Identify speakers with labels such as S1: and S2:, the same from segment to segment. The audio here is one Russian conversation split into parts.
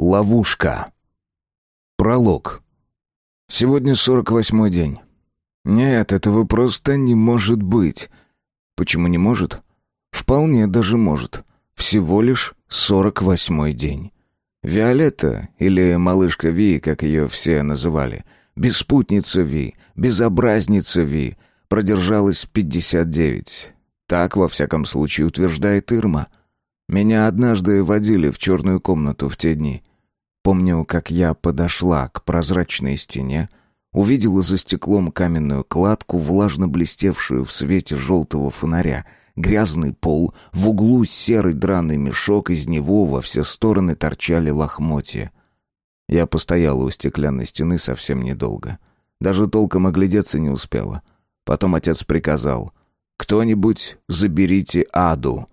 S1: Ловушка. Пролог. Сегодня сорок восьмой день. Нет, этого просто не может быть. Почему не может? Вполне даже может. Всего лишь сорок восьмой день. Виолетта, или малышка Ви, как ее все называли, беспутница Ви, безобразница Ви, продержалась пятьдесят девять. Так, во всяком случае, утверждает Ирма. Меня однажды водили в черную комнату в те дни. Помню, как я подошла к прозрачной стене, увидела за стеклом каменную кладку, влажно блестевшую в свете желтого фонаря, грязный пол, в углу серый драный мешок, из него во все стороны торчали лохмотья. Я постояла у стеклянной стены совсем недолго. Даже толком оглядеться не успела. Потом отец приказал «Кто-нибудь заберите Аду».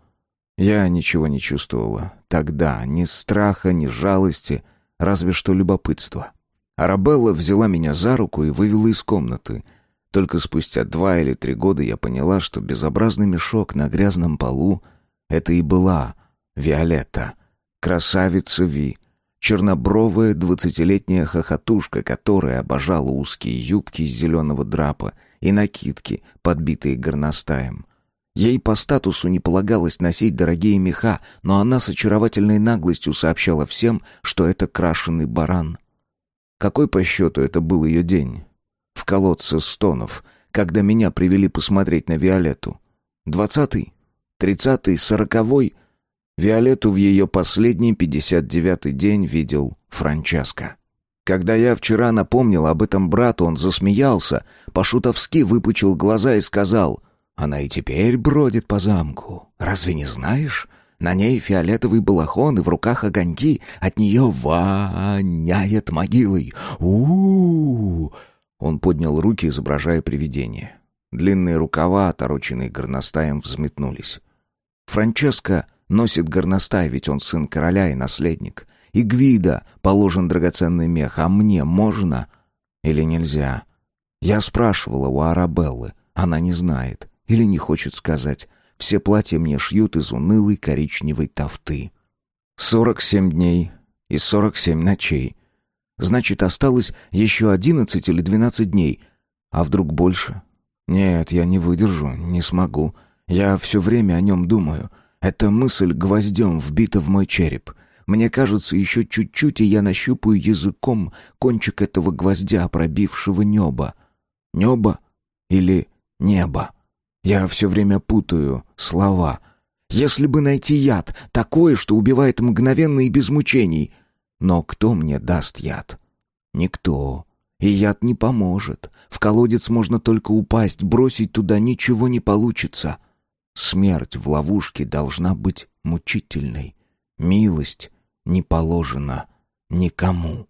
S1: Я ничего не чувствовала. Тогда ни страха, ни жалости — разве что любопытство. Арабелла взяла меня за руку и вывела из комнаты. Только спустя два или три года я поняла, что безобразный мешок на грязном полу — это и была Виолетта, красавица Ви, чернобровая двадцатилетняя хохотушка, которая обожала узкие юбки из зеленого драпа и накидки, подбитые горностаем — Ей по статусу не полагалось носить дорогие меха, но она с очаровательной наглостью сообщала всем, что это крашеный баран. Какой по счету это был ее день? В колодце стонов, когда меня привели посмотреть на Виолетту. Двадцатый? Тридцатый? Сороковой? Виолетту в ее последний пятьдесят девятый день видел Франческо. Когда я вчера напомнил об этом брату, он засмеялся, по-шутовски выпучил глаза и сказал она и теперь бродит по замку. Разве не знаешь? На ней фиолетовый балахон и в руках огоньки. От нее воняет могилой. у у, -у Он поднял руки, изображая привидение. Длинные рукава, отороченные горностаем, взметнулись. Франческо носит горностай, ведь он сын короля и наследник. И Гвида положен драгоценный мех, а мне можно или нельзя? Я спрашивала у Арабеллы, она не знает или не хочет сказать. Все платья мне шьют из унылой коричневой тафты. Сорок семь дней и сорок семь ночей. Значит, осталось еще одиннадцать или двенадцать дней. А вдруг больше? Нет, я не выдержу, не смогу. Я все время о нем думаю. Эта мысль гвоздем вбита в мой череп. Мне кажется, еще чуть-чуть, и я нащупаю языком кончик этого гвоздя, пробившего небо. Небо или небо? Я все время путаю слова. Если бы найти яд, такое, что убивает мгновенно и без мучений. Но кто мне даст яд? Никто. И яд не поможет. В колодец можно только упасть, бросить туда ничего не получится. Смерть в ловушке должна быть мучительной. Милость не положена никому.